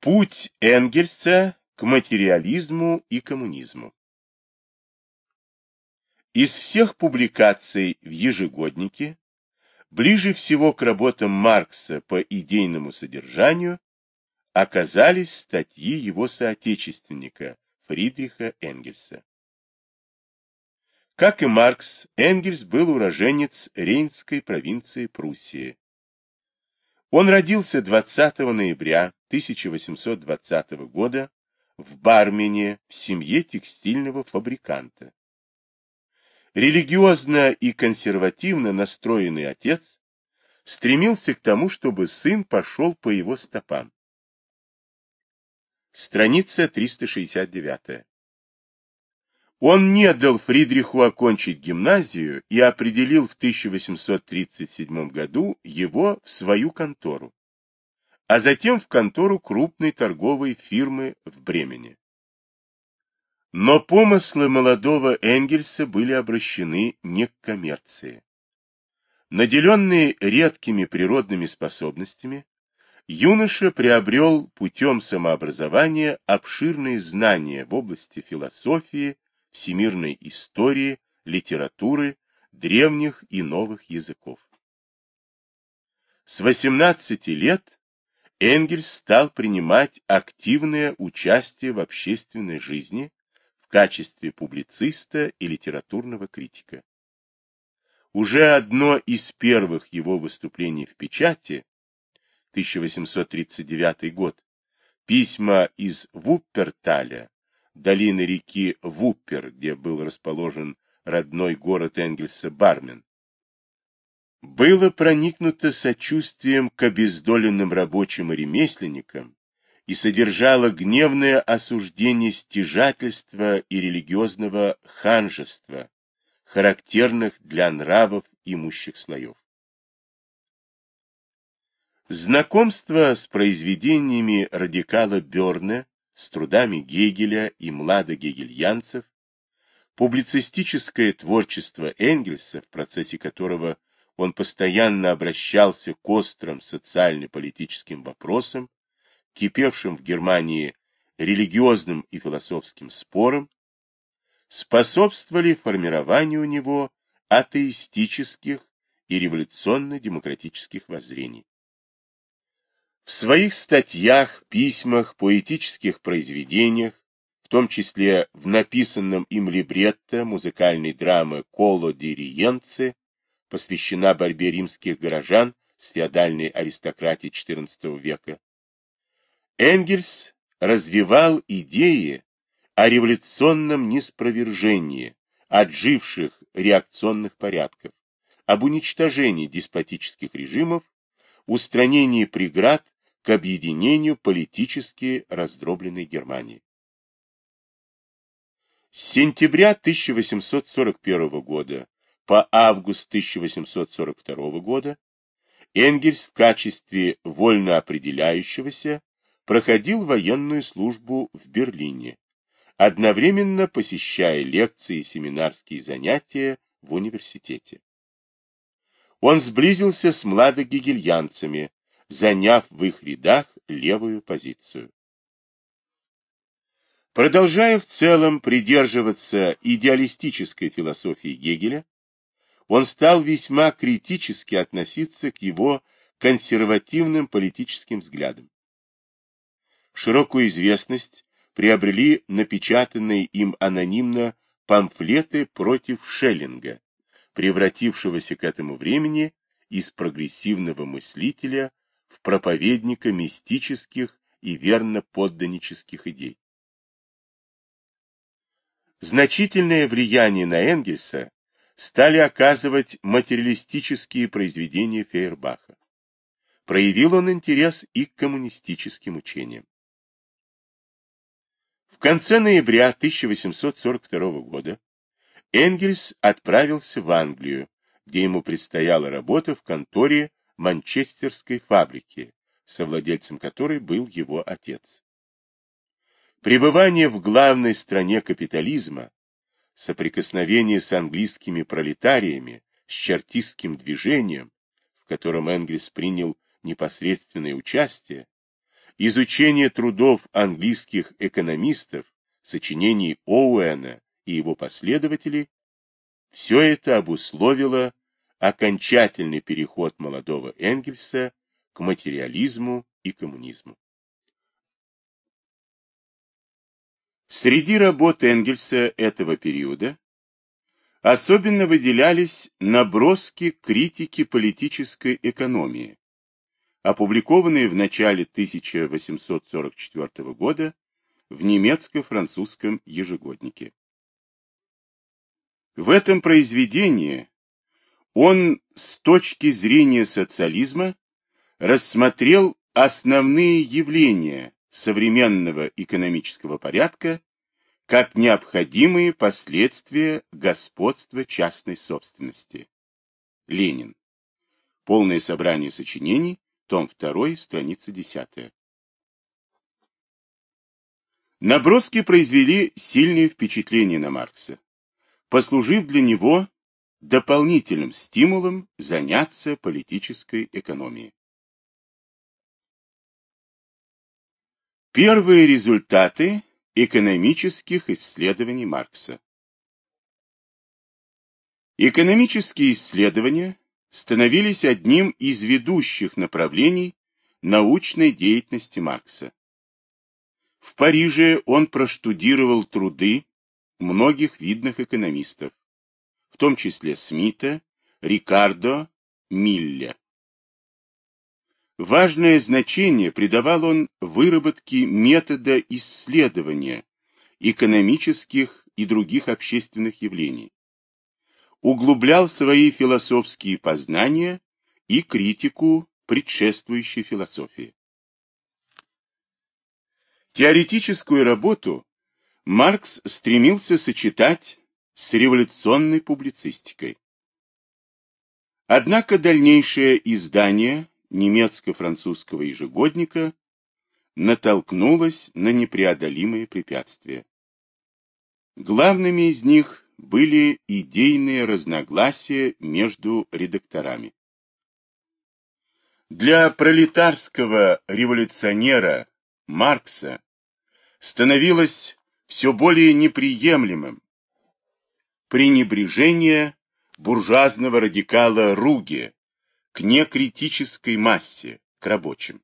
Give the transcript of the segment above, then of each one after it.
Путь Энгельса к материализму и коммунизму. Из всех публикаций в ежегоднике ближе всего к работам Маркса по идейному содержанию оказались статьи его соотечественника Фридриха Энгельса. Как и Маркс, Энгельс был уроженец Рейнской провинции Пруссии. Он родился 20 ноября 1820 года в Бармене в семье текстильного фабриканта. Религиозно и консервативно настроенный отец стремился к тому, чтобы сын пошел по его стопам. Страница 369. Он не дал Фридриху окончить гимназию и определил в 1837 году его в свою контору, а затем в контору крупной торговой фирмы в Бремене. Но помыслы молодого Энгельса были обращены не к коммерции. Наделенный редкими природными способностями, юноша приобрел путем самообразования обширные знания в области философии, всемирной истории, литературы, древних и новых языков. С 18 лет Энгельс стал принимать активное участие в общественной жизни в качестве публициста и литературного критика. Уже одно из первых его выступлений в печати, 1839 год, письма из Вупперталя, долины реки Вуппер, где был расположен родной город Энгельса Бармен, было проникнуто сочувствием к обездоленным рабочим и ремесленникам и содержало гневное осуждение стяжательства и религиозного ханжества, характерных для нравов имущих слоев. Знакомство с произведениями радикала Бёрне с трудами Гегеля и младогегельянцев, публицистическое творчество Энгельса, в процессе которого он постоянно обращался к острым социально-политическим вопросам, кипевшим в Германии религиозным и философским спорам, способствовали формированию у него атеистических и революционно-демократических воззрений. В своих статьях, письмах, поэтических произведениях, в том числе в написанном им либретто музыкальной драмы «Коло Риенце», посвящена борьбе римских горожан с феодальной аристократией XIV века, Энгельс развивал идеи о революционном неспровержении отживших реакционных порядков, об уничтожении деспотических режимов, устранении преград к объединению политически раздробленной Германии. С сентября 1841 года по август 1842 года Энгельс в качестве вольно определяющегося проходил военную службу в Берлине, одновременно посещая лекции и семинарские занятия в университете. Он сблизился с младогегельянцами, заняв в их рядах левую позицию. Продолжая в целом придерживаться идеалистической философии Гегеля, он стал весьма критически относиться к его консервативным политическим взглядам. Широкую известность приобрели напечатанные им анонимно памфлеты против Шеллинга, превратившегося к этому времени из прогрессивного мыслителя в проповедника мистических и верно подданнических идей. Значительное влияние на Энгельса стали оказывать материалистические произведения Фейербаха. Проявил он интерес и к коммунистическим учениям. В конце ноября 1842 года Энгельс отправился в Англию, где ему предстояла работа в конторе манчестерской фабрики, совладельцем которой был его отец. Пребывание в главной стране капитализма, соприкосновение с английскими пролетариями, с чартистским движением, в котором Энгельс принял непосредственное участие, изучение трудов английских экономистов, сочинений Оуэна и его последователей, все это обусловило окончательный переход молодого Энгельса к материализму и коммунизму. Среди работ Энгельса этого периода особенно выделялись наброски критики политической экономии, опубликованные в начале 1844 года в немецко-французском ежегоднике. В этом произведении он с точки зрения социализма рассмотрел основные явления современного экономического порядка как необходимые последствия господства частной собственности. Ленин. Полное собрание сочинений, том 2, страница 10. Наброски произвели сильное впечатление на Маркса, послужив для него дополнительным стимулом заняться политической экономией. Первые результаты экономических исследований Маркса. Экономические исследования становились одним из ведущих направлений научной деятельности Маркса. В Париже он проштудировал труды многих видных экономистов, том числе Смита, Рикардо, Милля. Важное значение придавал он выработке метода исследования экономических и других общественных явлений, углублял свои философские познания и критику предшествующей философии. Теоретическую работу Маркс стремился сочетать с революционной публицистикой. Однако дальнейшее издание немецко-французского ежегодника натолкнулось на непреодолимые препятствия. Главными из них были идейные разногласия между редакторами. Для пролетарского революционера Маркса становилось все более неприемлемым пренебрежение буржуазного радикала Руге к некритической массе, к рабочим.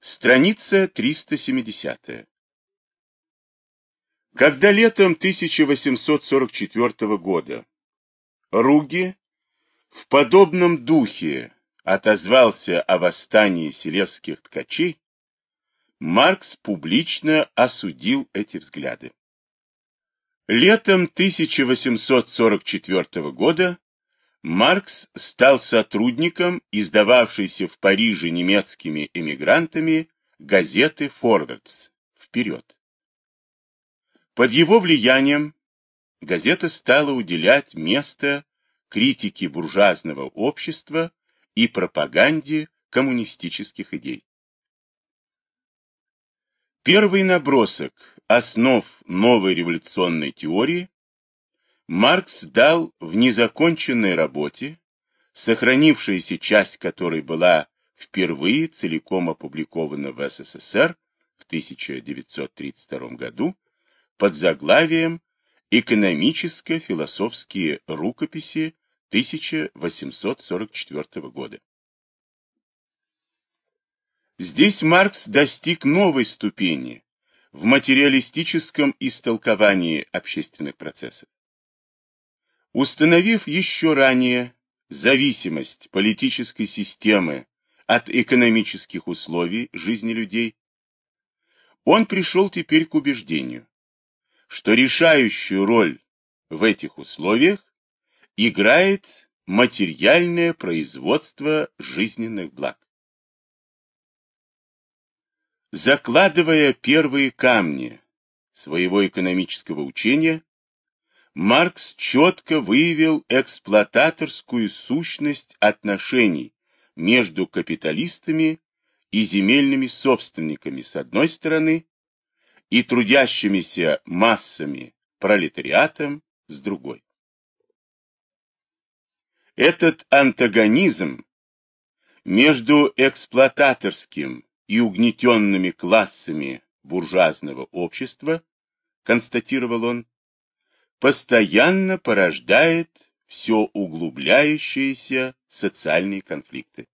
Страница 370. Когда летом 1844 года Руги в подобном духе отозвался о восстании селезских ткачей, Маркс публично осудил эти взгляды. Летом 1844 года Маркс стал сотрудником издававшейся в Париже немецкими эмигрантами газеты «Форвардс» «Вперед». Под его влиянием газета стала уделять место критике буржуазного общества и пропаганде коммунистических идей. Первый набросок основ новой революционной теории Маркс дал в незаконченной работе, сохранившаяся часть которой была впервые целиком опубликована в СССР в 1932 году под заглавием «Экономическо-философские рукописи 1844 года». Здесь Маркс достиг новой ступени в материалистическом истолковании общественных процессов. Установив еще ранее зависимость политической системы от экономических условий жизни людей, он пришел теперь к убеждению, что решающую роль в этих условиях играет материальное производство жизненных благ. Закладывая первые камни своего экономического учения, Маркс четко выявил эксплуататорскую сущность отношений между капиталистами и земельными собственниками с одной стороны и трудящимися массами пролетариатом с другой. Этот антагонизм между эксплуататорским и угнетенными классами буржуазного общества, констатировал он, постоянно порождает все углубляющиеся социальные конфликты.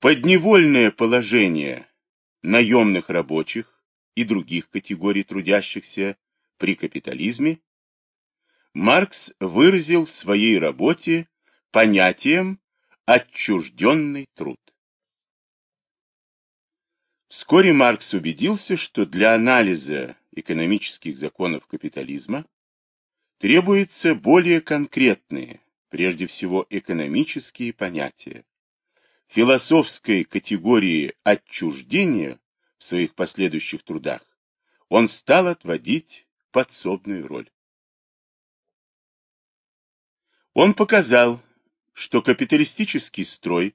Подневольное положение наемных рабочих и других категорий трудящихся при капитализме Маркс выразил в своей работе понятием «отчужденный труд». Вскоре Маркс убедился, что для анализа экономических законов капитализма требуются более конкретные, прежде всего экономические понятия. Философской категории отчуждения в своих последующих трудах он стал отводить подсобную роль. Он показал, что капиталистический строй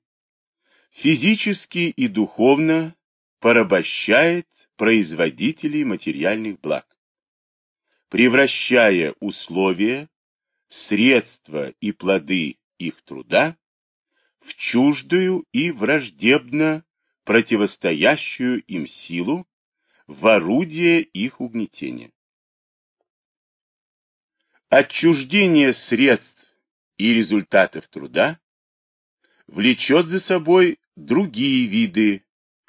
физически и духовно порабощает производителей материальных благ, превращая условия, средства и плоды их труда в чуждую и враждебно противостоящую им силу, в орудие их угнетения. Отчуждение средств и результатов труда влечет за собой другие виды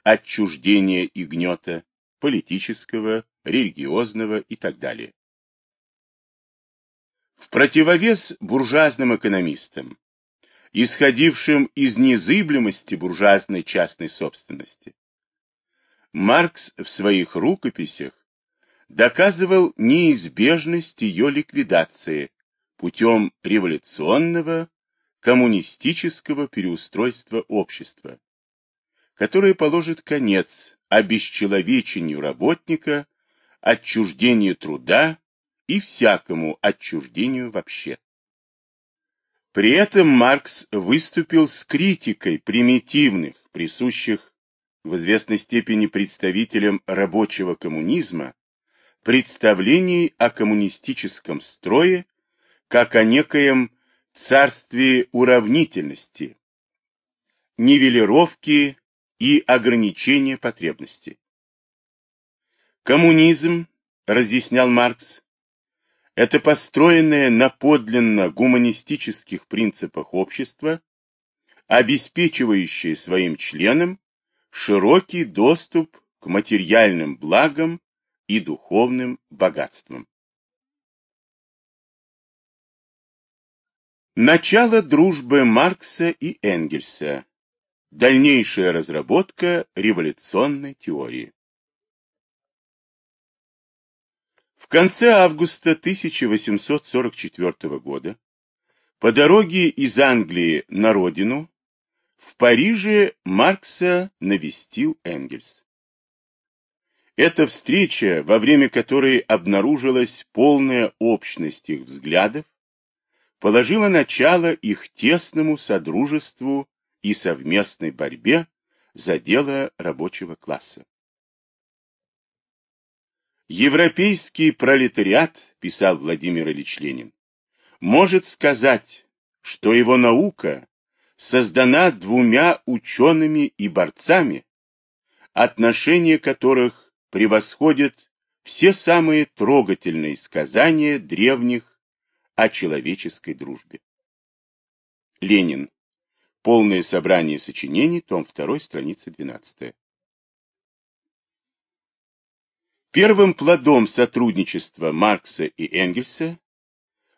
отчуждения и гнета политического, религиозного и так далее. В противовес буржуазным экономистам, исходившим из незыблемости буржуазной частной собственности, Маркс в своих рукописях доказывал неизбежность ее ликвидации путем революционного коммунистического переустройства общества, которое положит конец обесчеловечению работника, отчуждению труда и всякому отчуждению вообще. При этом Маркс выступил с критикой примитивных, присущих в известной степени представителям рабочего коммунизма, представлений о коммунистическом строе как о некоем царстве уравнительности, нивелировки и ограничения потребностей. Коммунизм, разъяснял Маркс, это построенное на подлинно гуманистических принципах общество, обеспечивающее своим членам широкий доступ к материальным благам и духовным богатствам. Начало дружбы Маркса и Энгельса. Дальнейшая разработка революционной теории. В конце августа 1844 года по дороге из Англии на родину в Париже Маркса навестил Энгельс. Эта встреча, во время которой обнаружилась полная общность их взглядов, положила начало их тесному содружеству и совместной борьбе за дело рабочего класса. Европейский пролетариат, писал Владимир Ильич Ленин, может сказать, что его наука создана двумя учеными и борцами, отношения которых превосходят все самые трогательные сказания древних о человеческой дружбе. Ленин. Полное собрание сочинений, том 2, страница 12. Первым плодом сотрудничества Маркса и Энгельса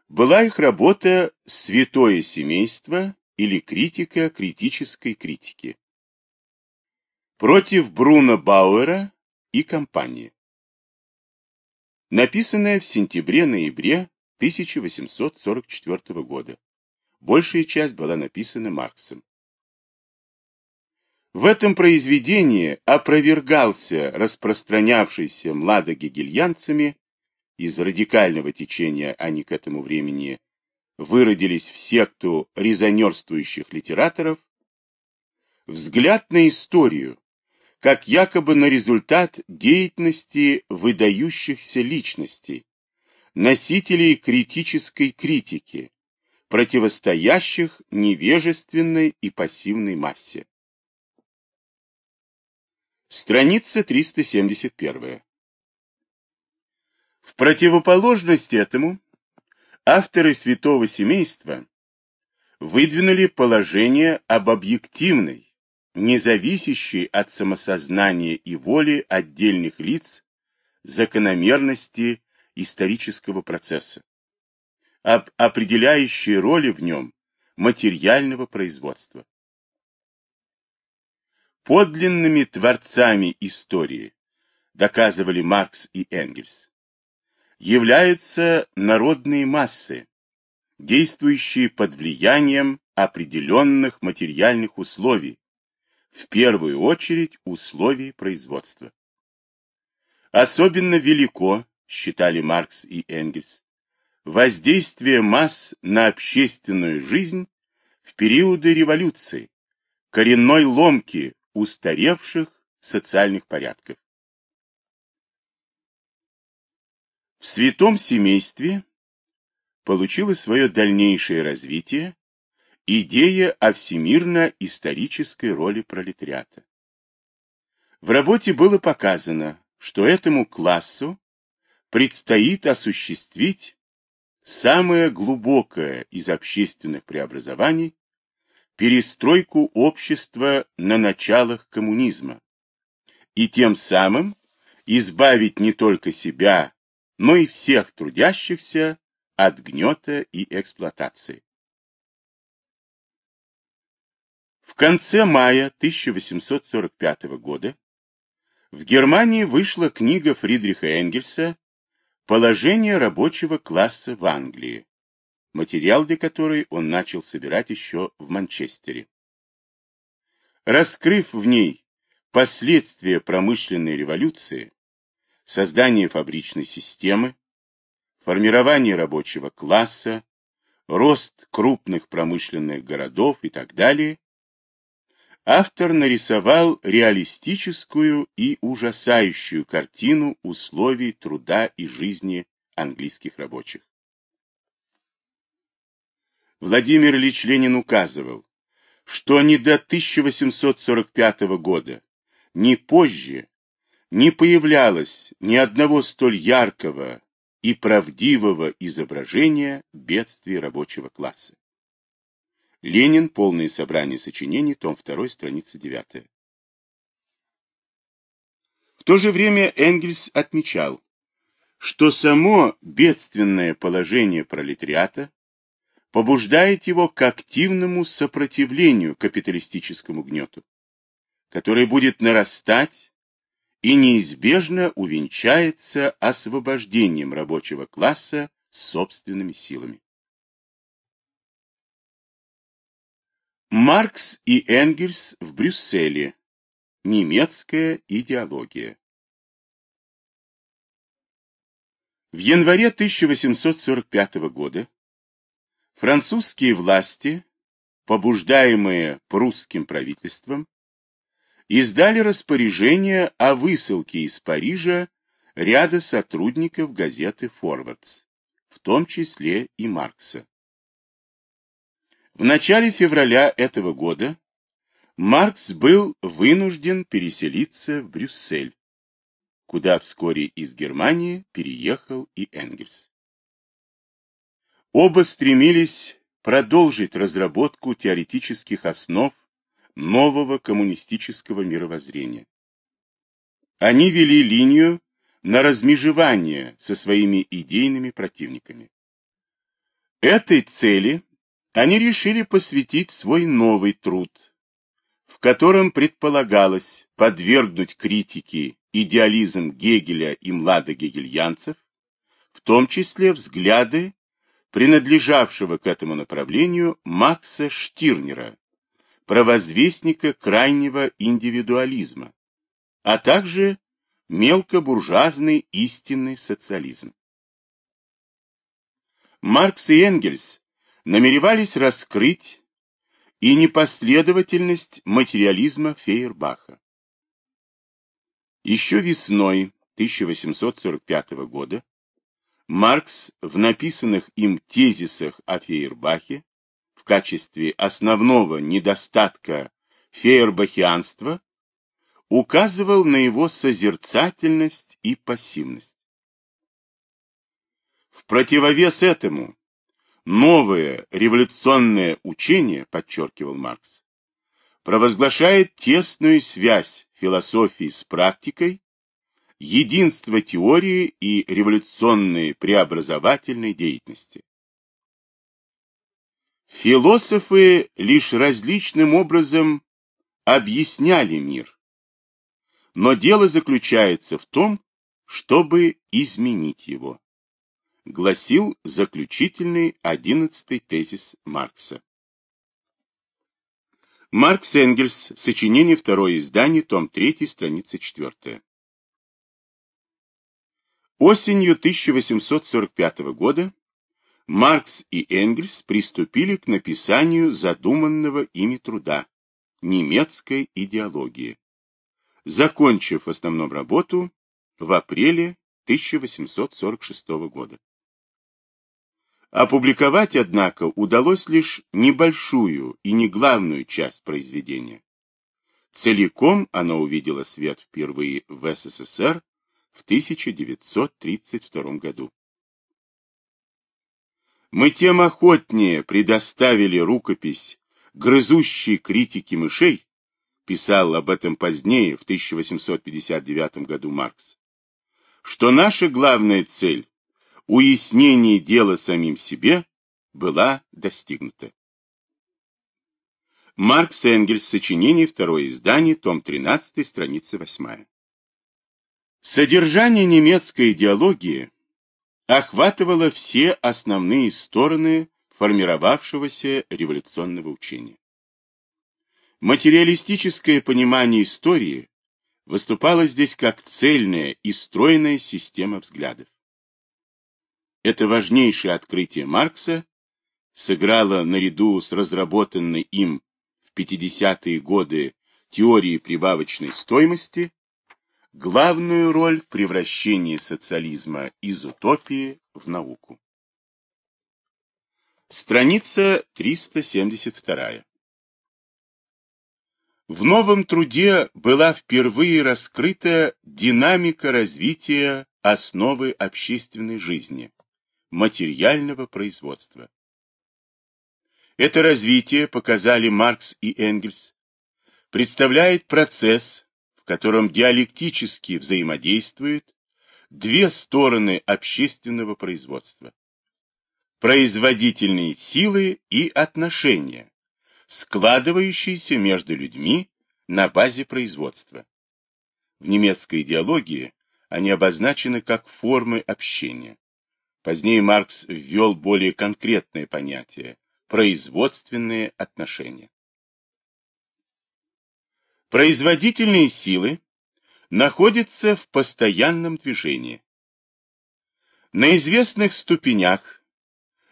была их работа «Святое семейство» или критика критической критики против Бруно Бауэра и компании. Написанная в сентябре-ноябре 1844 года. Большая часть была написана Марксом. В этом произведении опровергался распространявшийся младогегельянцами из радикального течения они к этому времени выродились в секту резонерствующих литераторов, взгляд на историю, как якобы на результат деятельности выдающихся личностей, носителей критической критики, противостоящих невежественной и пассивной массе. Страница 371. В противоположность этому авторы святого семейства выдвинули положение об объективной, независящей от самосознания и воли отдельных лиц закономерности исторического процесса, об определяющей роли в нем материального производства. Подлинными творцами истории, доказывали Маркс и Энгельс, являются народные массы, действующие под влиянием определенных материальных условий, в первую очередь условий производства. Особенно велико, считали Маркс и Энгельс, воздействие масс на общественную жизнь в периоды революции, коренной ломки устаревших социальных порядков. В святом семействе получила свое дальнейшее развитие идея о всемирно-исторической роли пролетариата. В работе было показано, что этому классу предстоит осуществить самое глубокое из общественных преобразований перестройку общества на началах коммунизма и тем самым избавить не только себя, но и всех трудящихся от гнета и эксплуатации. В конце мая 1845 года в Германии вышла книга Фридриха Энгельса «Положение рабочего класса в Англии», материал для которой он начал собирать еще в Манчестере. Раскрыв в ней последствия промышленной революции, создание фабричной системы, формирование рабочего класса, рост крупных промышленных городов и так далее, автор нарисовал реалистическую и ужасающую картину условий труда и жизни английских рабочих. Владимир Ильич Ленин указывал, что ни до 1845 года, ни позже не появлялось ни одного столь яркого и правдивого изображения бедствий рабочего класса. Ленин. Полное собрание сочинений. Том 2. Страница 9. В то же время Энгельс отмечал, что само бедственное положение пролетариата побуждает его к активному сопротивлению капиталистическому гнету, который будет нарастать и неизбежно увенчается освобождением рабочего класса собственными силами. Маркс и Энгельс в Брюсселе. Немецкая идеология. В январе 1845 года Французские власти, побуждаемые прусским правительством, издали распоряжение о высылке из Парижа ряда сотрудников газеты «Форвардс», в том числе и Маркса. В начале февраля этого года Маркс был вынужден переселиться в Брюссель, куда вскоре из Германии переехал и Энгельс. Оба стремились продолжить разработку теоретических основ нового коммунистического мировоззрения. Они вели линию на размежевание со своими идейными противниками. Этой цели они решили посвятить свой новый труд, в котором предполагалось подвергнуть критике идеализм Гегеля и младогегельянцев, в том числе взгляды принадлежавшего к этому направлению Макса Штирнера, провозвестника крайнего индивидуализма, а также мелкобуржуазный истинный социализм. Маркс и Энгельс намеревались раскрыть и непоследовательность материализма Фейербаха. Еще весной 1845 года Маркс в написанных им тезисах о Фейербахе в качестве основного недостатка фейербахианства указывал на его созерцательность и пассивность. В противовес этому новое революционное учение, подчеркивал Маркс, провозглашает тесную связь философии с практикой, единство теории и революционной преобразовательной деятельности. Философы лишь различным образом объясняли мир, но дело заключается в том, чтобы изменить его гласил заключительный одиннадцатый тезис Маркса. Маркс Энгельс, сочинение второе издание, том 3, страница 4. Осенью 1845 года Маркс и Энгельс приступили к написанию задуманного ими труда «Немецкая идеология», закончив в основном работу в апреле 1846 года. Опубликовать, однако, удалось лишь небольшую и не главную часть произведения. Целиком оно увидело свет впервые в СССР в 1932 году. Мы тем охотнее предоставили рукопись грызущей критики мышей, писал об этом позднее, в 1859 году Маркс, что наша главная цель уяснение дела самим себе была достигнута. Маркс Энгельс, сочинение, второе издание, том 13, страница 8. Содержание немецкой идеологии охватывало все основные стороны формировавшегося революционного учения. Материалистическое понимание истории выступало здесь как цельная и стройная система взглядов. Это важнейшее открытие Маркса сыграло наряду с разработанной им в 50-е годы теорией прибавочной стоимости главную роль в превращении социализма из утопии в науку. Страница 372. В новом труде была впервые раскрыта динамика развития основы общественной жизни, материального производства. Это развитие, показали Маркс и Энгельс, представляет процесс, в котором диалектически взаимодействуют две стороны общественного производства. Производительные силы и отношения, складывающиеся между людьми на базе производства. В немецкой идеологии они обозначены как формы общения. Позднее Маркс ввел более конкретное понятие – производственные отношения. Производительные силы находятся в постоянном движении. На известных ступенях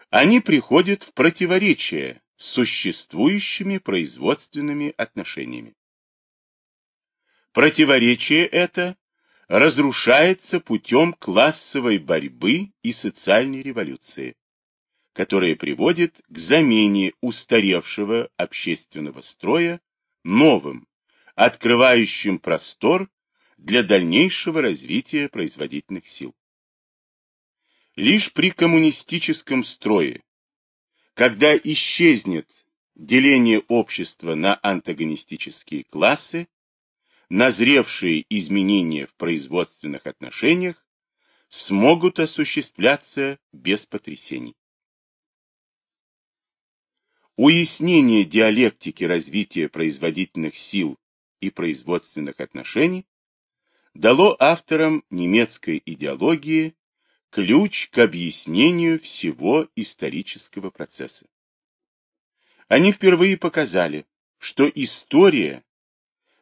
они приходят в противоречие с существующими производственными отношениями. Противоречие это разрушается путем классовой борьбы и социальной революции, которая приводит к замене устаревшего общественного строя новым, открывающим простор для дальнейшего развития производительных сил. Лишь при коммунистическом строе, когда исчезнет деление общества на антагонистические классы, назревшие изменения в производственных отношениях смогут осуществляться без потрясений. Уяснение диалектики развития производительных сил и производственных отношений дало авторам немецкой идеологии ключ к объяснению всего исторического процесса. Они впервые показали, что история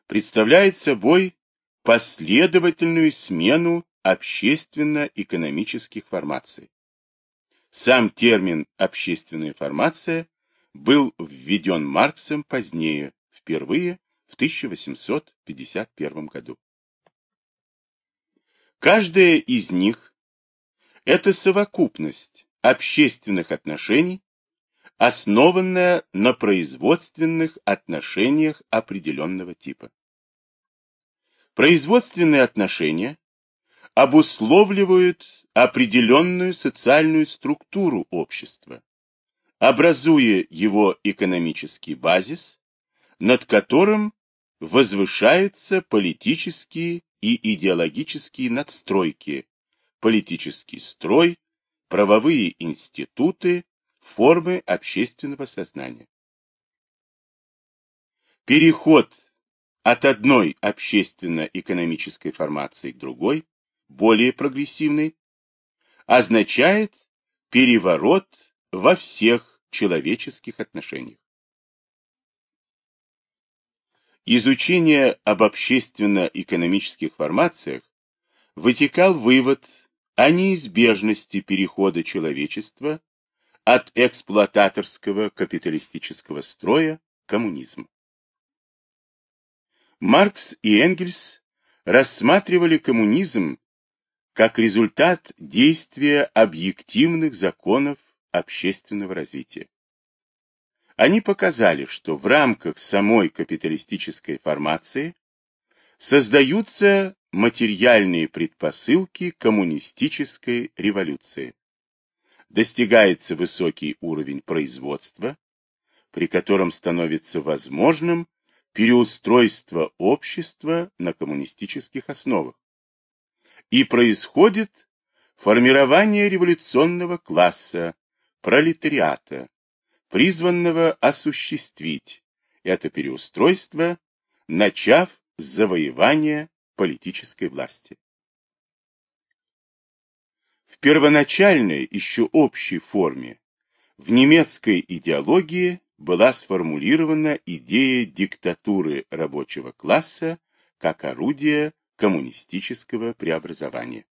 представляет собой последовательную смену общественно-экономических формаций. Сам термин «общественная формация» был введен Марксом позднее, впервые в 1851 году. Каждая из них – это совокупность общественных отношений, основанная на производственных отношениях определенного типа. Производственные отношения обусловливают определенную социальную структуру общества, образуя его экономический базис, над которым возвышаются политические и идеологические надстройки, политический строй, правовые институты, формы общественного сознания. Переход от одной общественно-экономической формации к другой, более прогрессивной, означает переворот во всех человеческих отношениях. Изучение об общественно-экономических формациях вытекал вывод о неизбежности перехода человечества от эксплуататорского капиталистического строя к коммунизму. Маркс и Энгельс рассматривали коммунизм как результат действия объективных законов общественного развития. Они показали, что в рамках самой капиталистической формации создаются материальные предпосылки коммунистической революции. Достигается высокий уровень производства, при котором становится возможным переустройство общества на коммунистических основах. И происходит формирование революционного класса, пролетариата, призванного осуществить это переустройство, начав с завоевания политической власти. В первоначальной, еще общей форме, в немецкой идеологии была сформулирована идея диктатуры рабочего класса как орудия коммунистического преобразования.